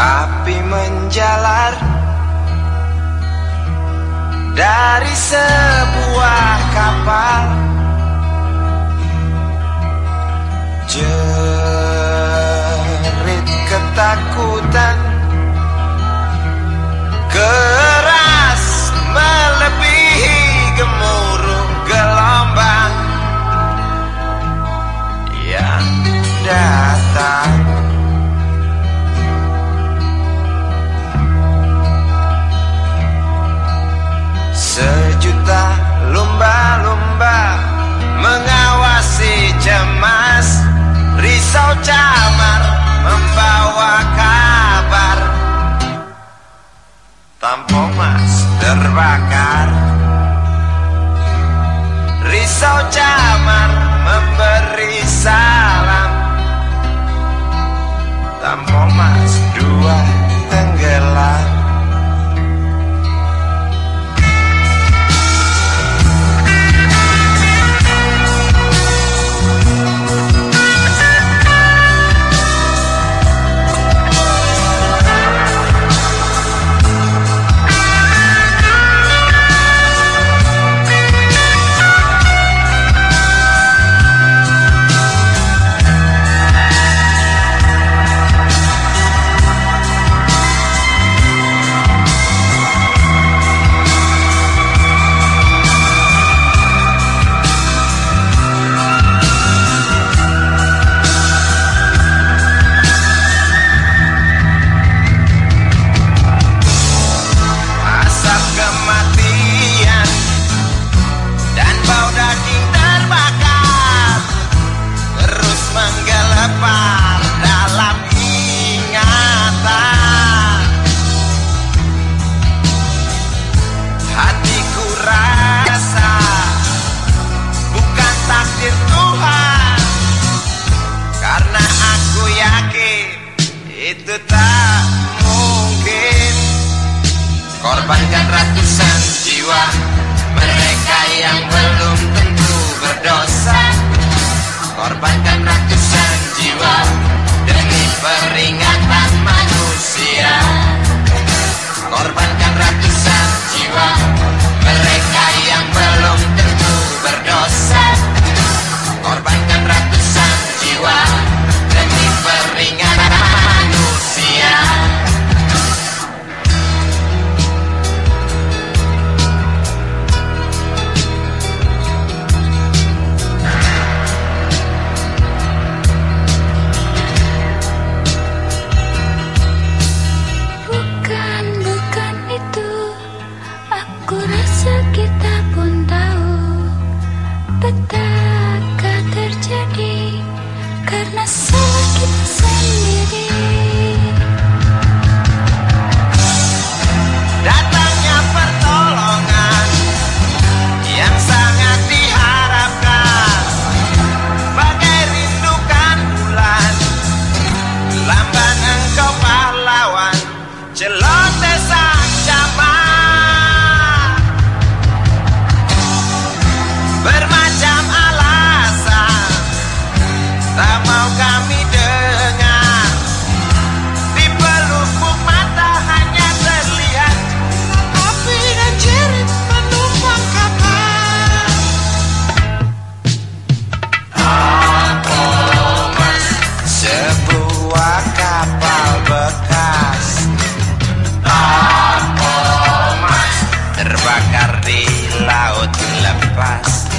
Api menjalar dari sebuah kapal. tercamar membawa kabar. Tampo mas terbakar. Risau camar memberi ratusan jiwa. Mereka yang belum tentu berdosa. Korbankan Takkan terjadi karena sakit kita. bypass.